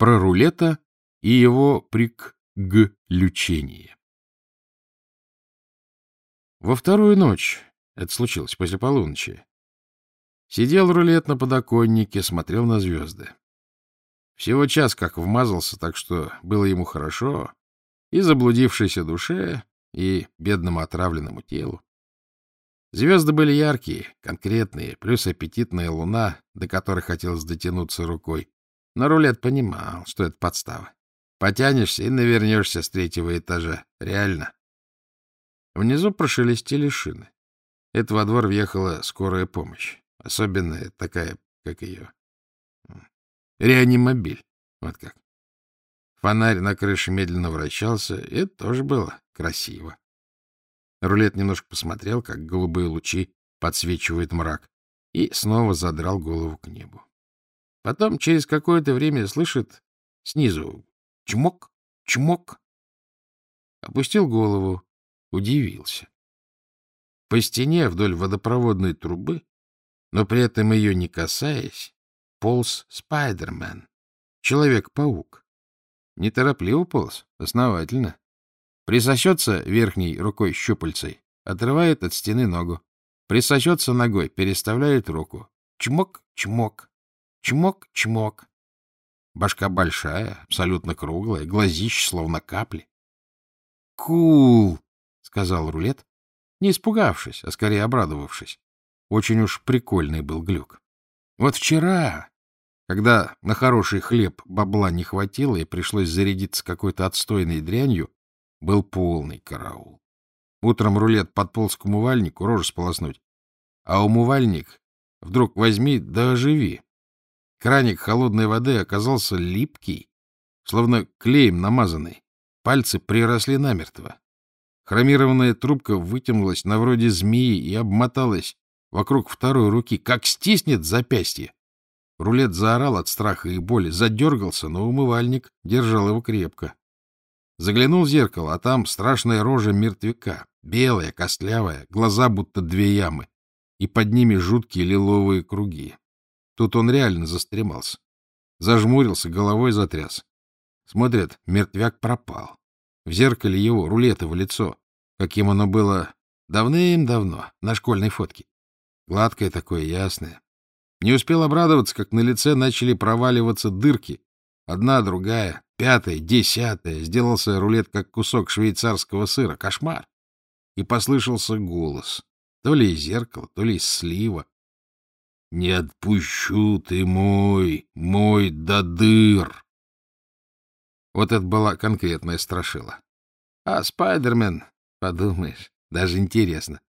про рулета и его приглючение. Во вторую ночь, это случилось после полуночи, сидел рулет на подоконнике, смотрел на звезды. Всего час как вмазался, так что было ему хорошо, и заблудившейся душе, и бедному отравленному телу. Звезды были яркие, конкретные, плюс аппетитная луна, до которой хотелось дотянуться рукой. Но рулет понимал, что это подстава. Потянешься и навернешься с третьего этажа. Реально. Внизу прошелестели шины. Это во двор въехала скорая помощь. Особенная такая, как ее. Реанимобиль. Вот как. Фонарь на крыше медленно вращался, и это тоже было красиво. Рулет немножко посмотрел, как голубые лучи подсвечивают мрак, и снова задрал голову к небу. Потом через какое-то время слышит снизу чмок, чмок. Опустил голову, удивился. По стене вдоль водопроводной трубы, но при этом ее не касаясь, полз Спайдермен, Человек-паук. Неторопливо полз, основательно. Присосется верхней рукой щупальцей, отрывает от стены ногу. Присосется ногой, переставляет руку. Чмок, чмок, чмок, чмок. Башка большая, абсолютно круглая, глазищ словно капли. «Кул!» — сказал рулет, не испугавшись, а скорее обрадовавшись. Очень уж прикольный был глюк. Вот вчера, когда на хороший хлеб бабла не хватило и пришлось зарядиться какой-то отстойной дрянью, был полный караул. Утром рулет подполз к умывальнику, рожу сполоснуть. А умывальник вдруг возьми да оживи. Краник холодной воды оказался липкий, словно клеем намазанный. Пальцы приросли намертво. Хромированная трубка вытянулась на вроде змеи и обмоталась вокруг второй руки, как стиснет запястье. Рулет заорал от страха и боли, задергался, но умывальник держал его крепко. Заглянул в зеркало, а там страшная рожа мертвяка, белая, костлявая, глаза будто две ямы, и под ними жуткие лиловые круги. Тут он реально застремался. Зажмурился, головой затряс. Смотрят, мертвяк пропал. В зеркале его, рулетово лицо, каким оно было давным-давно, на школьной фотке. Гладкое такое, ясное. Не успел обрадоваться, как на лице начали проваливаться дырки. Одна, другая, Пятое, десятое. Сделался рулет, как кусок швейцарского сыра. Кошмар. И послышался голос. То ли из зеркала, то ли из слива. «Не отпущу ты мой, мой до дыр!» Вот это была конкретная страшила. А Спайдермен, подумаешь, даже интересно.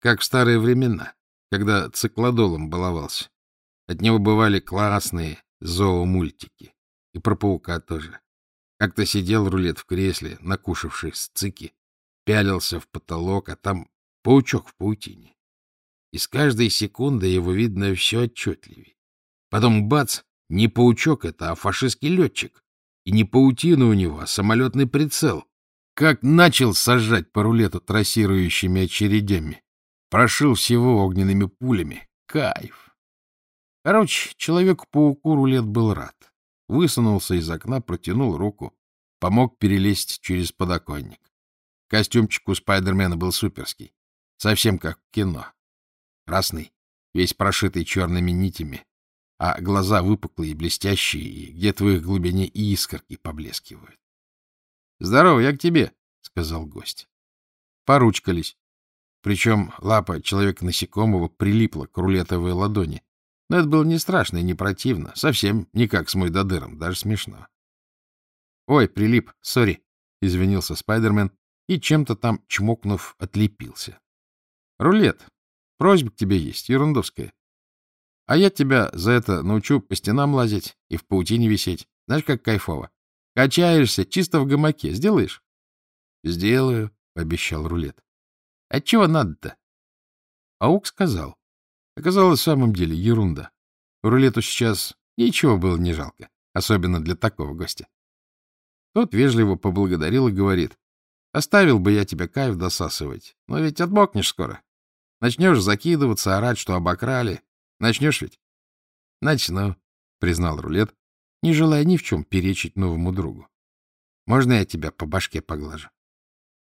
Как в старые времена, когда циклодолом баловался. От него бывали классные зоомультики. И про паука тоже. Как-то сидел рулет в кресле, накушавшись цики, пялился в потолок, а там паучок в паутине. И с каждой секундой его видно все отчетливее. Потом бац, не паучок это, а фашистский летчик. И не паутина у него, а самолетный прицел. Как начал сажать по рулету трассирующими очередями. Прошил всего огненными пулями. Кайф. Короче, человеку-пауку рулет был рад высунулся из окна, протянул руку, помог перелезть через подоконник. Костюмчик у Спайдермена был суперский, совсем как в кино. Красный, весь прошитый черными нитями, а глаза выпуклые и блестящие, и где-то в их глубине искорки поблескивают. — Здорово, я к тебе, — сказал гость. Поручкались. Причем лапа человека-насекомого прилипла к рулетовой ладони, но это было не страшно и не противно, совсем не как с Мойдодыром, даже смешно. — Ой, прилип, сори, — извинился Спайдермен и, чем-то там чмокнув, отлепился. — Рулет, просьба к тебе есть, ерундовская. А я тебя за это научу по стенам лазить и в паутине висеть. Знаешь, как кайфово. Качаешься чисто в гамаке. Сделаешь? — Сделаю, — обещал Рулет. — А чего надо-то? Аук сказал. Оказалось, в самом деле ерунда. Рулету сейчас ничего было не жалко, особенно для такого гостя. Тот вежливо поблагодарил и говорит, оставил бы я тебя кайф досасывать, но ведь отмокнешь скоро. Начнешь закидываться, орать, что обокрали. Начнешь ведь? — Начну, — признал Рулет не желая ни в чем перечить новому другу. Можно я тебя по башке поглажу?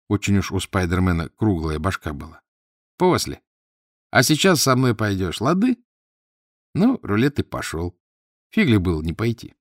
Очень уж у Спайдермена круглая башка была. После. А сейчас со мной пойдешь, лады? Ну, рулет и пошел. Фигли было не пойти.